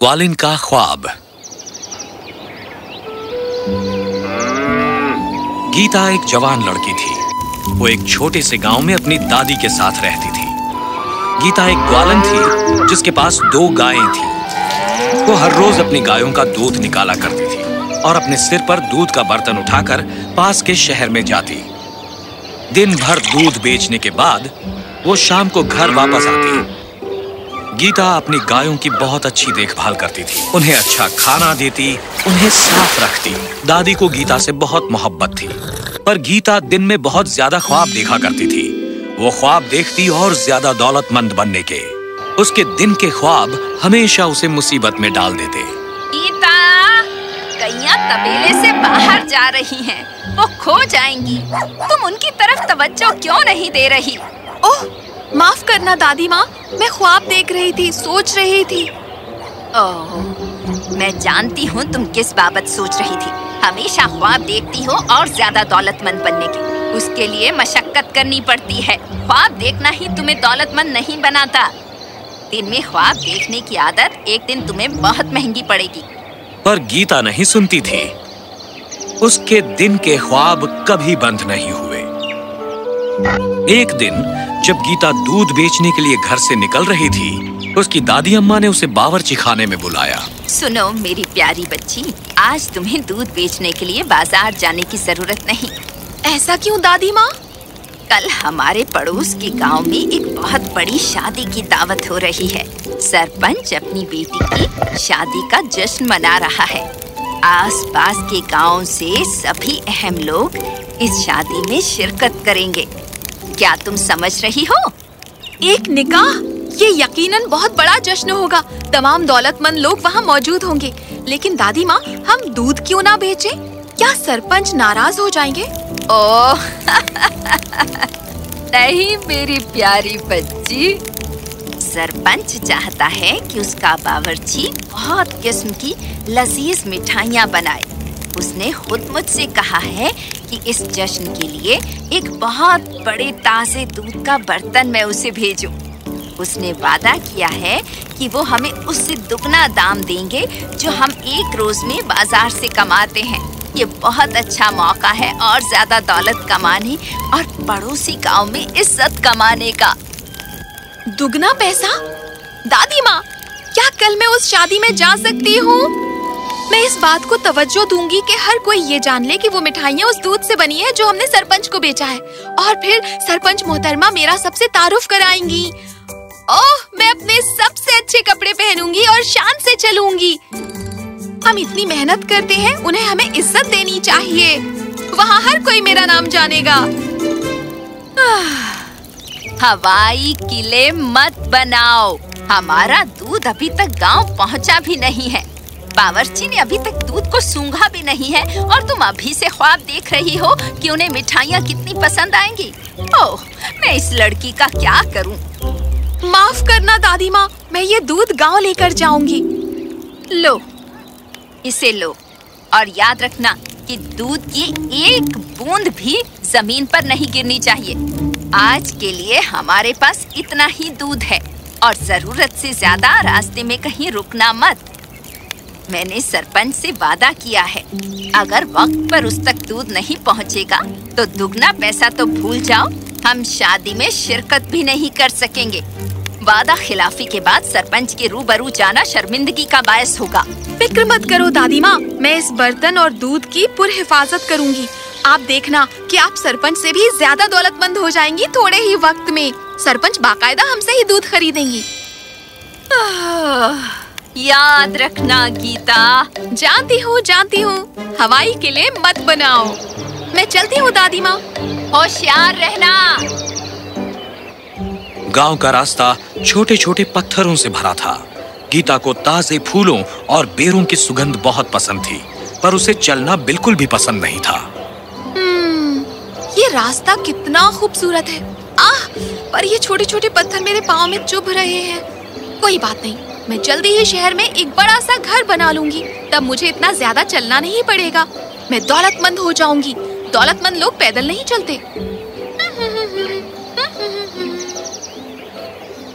ग्वालिन का ख्वाब गीता एक जवान लड़की थी। वो एक छोटे से गाँव में अपनी दादी के साथ रहती थी। गीता एक ग्वालन थी, जिसके पास दो गायें थी। वो हर रोज अपनी गायों का दूध निकाला करती थी और अपने सिर पर दूध का बर्तन उठाकर पास के शहर में जाती। दिन भर दूध बेचने के बाद वो शाम को घर वापस आती। गीता अपनी गायों की बहुत अच्छी देखभाल करती थी। उन्हें अच्छा खाना देती, उन्हें साफ़ रखती। दादी को गीता से बहुत मोहब्बत थी, पर गीता दिन में बहुत ज़्यादा ख्वाब देखा करती थी। वो ख्वाब देखती और ज़्यादा दौलतमंद बनने के। उसके दिन के ख्वाब हमेशा उसे मुसीबत में डाल देते। गीता गैया तबेले से बाहर जा रही हैं। वो खो जाएँगी। तुम उनकी तरफ़ तवज्जो क्यों नहीं दे रही? ओह माफ़ करना, दादी माँ। मैं ख्वाब देख रही थी, सोच रही थी। ओह, मैं जानती हूँ तुम किस बाबत सोच रही थी। हमेशा ख्वाब देखती हो और ज़्यादा दौलतमंद बनने की। उसके लिए मशक्कत करनी पड़ती है। ख्वाब देखना ही तुम्हें दौलतमंद नहीं बनाता। दिन में ख्वाब देखने की आदत एक दिन तुम्हें बहुत महँगी पड़ेगी। पर गीता नहीं सुनती थी। उसके दिन के ख्वाब कभी बंद नहीं हुए। एक दिन जब गीता दूध बेचने के लिए घर से निकल रही थी, उसकी दादी अम्मा ने उसे बावर्ची खाने में बुलाया। सुनो, मेरी प्यारी बच्ची, आज तुम्हें दूध बेचने के लिए बाज़ार जाने की ज़रूरत नहीं। ऐसा क्यों दादी माँ? कल हमारे पड़ोस के गाँव में एक बहुत बड़ी शादी की दावत हो रही है। सरपंच अपनी बेटी की शादी का जश्न मना रहा है। आसपास के गाँव से सभी अहम लोग इस शादी में शिरकत करेंगे। क्या तुम समझ रही हो? एक निकाह? ये यकीनन बहुत बड़ा जश्न होगा। तमाम दौलतमंद लोग वहाँ मौजूद होंगे। लेकिन दादी माँ, हम दूध क्यों ना बेचे? क्या सरपंच नाराज़ हो जाएँगे? ओह, नहीं मेरी प्यारी बच्ची। सरपंच चाहता है कि उसका बावर्ची बहुत किस्म की लजीज मिठाइयाँ बनाए। उसने खुद मुझसे कहा है कि इस जश्न के लिए एक बहुत बड़े ताजे दूध का बर्तन मैं उसे भेजूं। उसने वादा किया है कि वो हमें उससे दुगना दाम देंगे जो हम एक रोज में बाज़ार से कमाते हैं। ये बहुत अच्छा मौका है और ज़्यादा दौलत कमाने और पड़ोसी गाँव में इज़्ज़त कमाने का। दुगना पैसा? दादी माँ, क्या कल मैं उस शादी में जा सकती हूँ? मैं इस बात को तवज्जो दूँगी कि हर कोई ये जान ले कि वो मिठाइयाँ उस दूध से बनी है जो हमने सरपंच को बेचा है। और फिर सरपंच मोहतरमा मेरा सबसे तारुफ कराएँगी। ओह, मैं अपने सबसे अच्छे कपड़े पहनूँगी और शान से चलूँगी। हम इतनी मेहनत करते हैं, उन्हें हमें इज़्ज़त देनी चाहिए। वहाँ हर कोई मेरा नाम जानेगा। हवाई किले मत बनाओ। हमारा दूध अभी तक गाँव पहुँचा भी नहीं है। बावर्ची ने अभी तक दूध को सूंघा भी नहीं है। और तुम अभी से ख्वाब देख रही हो कि उन्हें मिठाइयाँ कितनी पसंद आएँगी। ओह मैं इस लड़की का क्या करूँ? माफ़ करना दादी माँ मैं ये दूध गाँव लेकर जाऊँगी। लो इसे लो। और याद रखना कि दूध की एक बूंद भी ज़मीन पर नहीं गिरनी चाहिए। आज के लिए हमारे पास इतना ही दूध है। और ज़रूरत से ज़्यादा रास्ते में कहीं रुकना मत। मैंने सरपंच से वादा किया है। अगर वक्त पर उस तक दूध नहीं पहुंचेगा, तो दुगना पैसा तो भूल जाओ। हम शादी में शिरकत भी नहीं कर सकेंगे। वादा खिलाफी के बाद सरपंच के रूबरू जाना शर्मिंदगी का बायस होगा। फ़िक्र मत करो दादी माँ मैं इस बर्तन और दूध की पुर हिफाजत करूँगी। आप देखना कि आप सरपंच से भी ज़्यादा दौलतमंद हो जाएँगी थोड़े ही वक्त में। सरपंच बाकायदा हमसे ही दूध खरीदेंगी। याद रखना गीता। जानती हूँ जानती हूँ। हवाई किले मत बनाओ। मैं चलती हूँ दादी माँ। होशियार रहना। गाँव का रास्ता छोटे छोटे पत्थरों से भरा था। गीता को ताजे फूलों और बेरों की सुगंध बहुत पसंद थी पर उसे चलना बिल्कुल भी पसंद नहीं था। हम्म, ये रास्ता कितना खूबसूरत है। आह पर ये छोटे छोटे पत्थर मेरे पाँव में चुभ रहे हैं। कोई बात नहीं। मैं जल्दी ही शहर में एक बड़ा सा घर बना लूँगी। तब मुझे इतना ज़्यादा चलना नहीं पड़ेगा। मैं दौलतमंद हो जाऊँगी। दौलतमंद लोग पैदल नहीं चलते।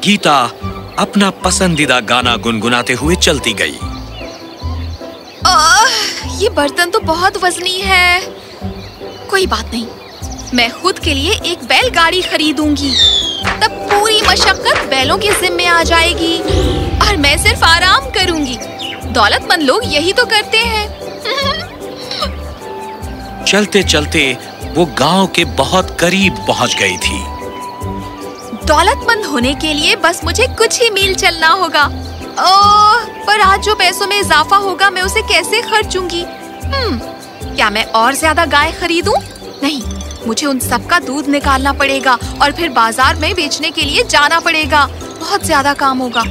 गीता अपना पसंदीदा गाना गुनगुनाते हुए चलती गई। आह, ये बर्तन तो बहुत वजनी है। कोई बात नहीं। मैं खुद के लिए एक बैलगाड़ी खरीदूँगी। तब पूरी मशक्कत बैलों के जिम्मे आ जाएगी। और मैं सिर्फ़ आराम करूँगी। दौलतमंद लोग यही तो करते हैं। चलते चलते वो गाँव के बहुत करीब पहुँच गई थी। दौलतमंद होने के लिए बस मुझे कुछ ही मील चलना होगा। ओह, पर आज जो पैसों में इजाफा होगा मैं उसे कैसे खर्चूँगी? हम्म, क्या मैं और ज़्यादा गाय खरीदूं? नहीं मुझे उन सब का दूध निकालना पड़ेगा और फिर बाज़ार में बेचने के लिए जाना पड़ेगा। बहुत ज़्यादा काम होगा।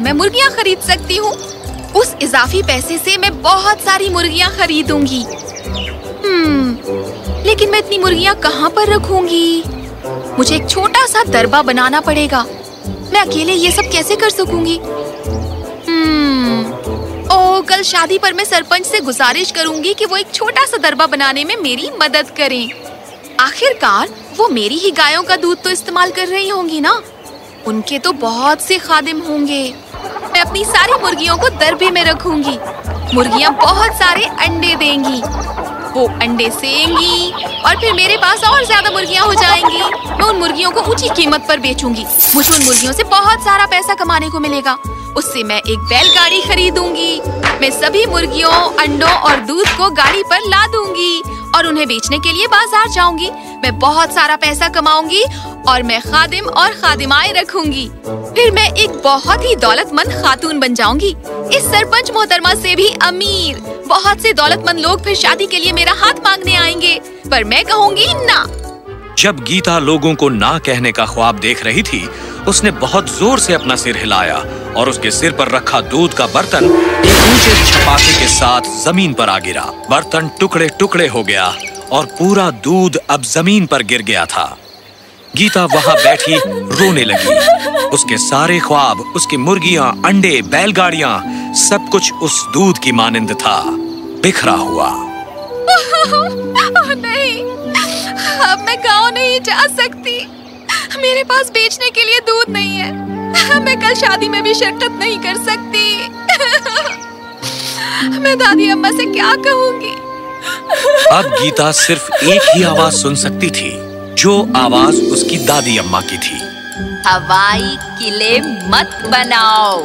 मैं मुर्गियाँ खरीद सकती हूँ। उस इजाफी पैसे से मैं बहुत सारी मुर्गियाँ खरीदूँगी। हम्म, लेकिन मैं इतनी मुर्गियाँ कहाँ पर रखूँगी? मुझे एक छोटा सा दरबा बनाना पड़ेगा। मैं अकेले ये सब कैसे कर सकूँगी? हम्म, ओ कल शादी पर मैं सरपंच से गुजारिश करूँगी कि वो एक छोटा सा दरबा बनाने में मेरी मदद करें। आखिरकार वो मेरी ही गायों का दूध तो इस्तेमाल कर रही होंगी ना? उनके तो बहुत से खादिम होंगे। मैं अपनी सारी मुर्गियों को दरबे में रखूँगी। मुर्गियाँ बहुत सारे अंडे देंगी। वो अंडे सेंगी और फिर मेरे पास और ज़्यादा मुर्गियाँ हो जाएँगी। मैं उन मुर्गियों को ऊँची कीमत पर बेचूँगी। मुझे उन मुर्गियों से बहुत सारा पैसा कमाने को मिलेगा। उससे मैं एक बैलगाड़ी खरीदूँगी। मैं सभी मुर्गियों, अंडों और दूध को गाड़ी पर ला दूँगी। और उन्हें बेचने के लिए बाज़ार जाऊँगी। मैं बहुत सारा पैसा कमाऊँगी और मैं खादिम और खादिमाएँ रखूँगी। फिर मैं एक बहुत ही दौलतमंद खातून बन जाऊँगी। इस सरपंच मोहतरमा से भी अमीर। बहुत से दौलतमंद लोग फिर शादी के लिए मेरा हाथ मांगने आएँगे। पर मैं कहूँगी ना। जब गीता लोगों को ना कहने का ख्वाब देख रही थी, उसने बहुत ज़ोर से अपना सिर हिलाया और उसके सिर पर रखा दूध का बर्तन एक ऊँचे छपाके के साथ ज़मीन पर आ गिरा। बर्तन टुकड़े टुकड़े हो गया और पूरा दूध अब ज़मीन पर गिर गया था। गीता वहाँ बैठी रोने लगी। उसके सारे ख्वाब उसकी मुर्गियाँ अंडे बैलगाड़ियाँ सब कुछ उस दूध की मानिंद था। बिखरा हुआ। ओह नहीं। अब मैं गाँव नहीं जा सकती। मेरे पास बेचने के लिए दूध नहीं है। मैं कल शादी में भी शिरकत नहीं कर सकती। मैं दादी अम्मा से क्या कहूँगी? अब गीता सिर्फ़ एक ही आवाज़ सुन सकती थी। जो आवाज़ उसकी दादी अम्मा की थी। हवाई किले मत बनाओ।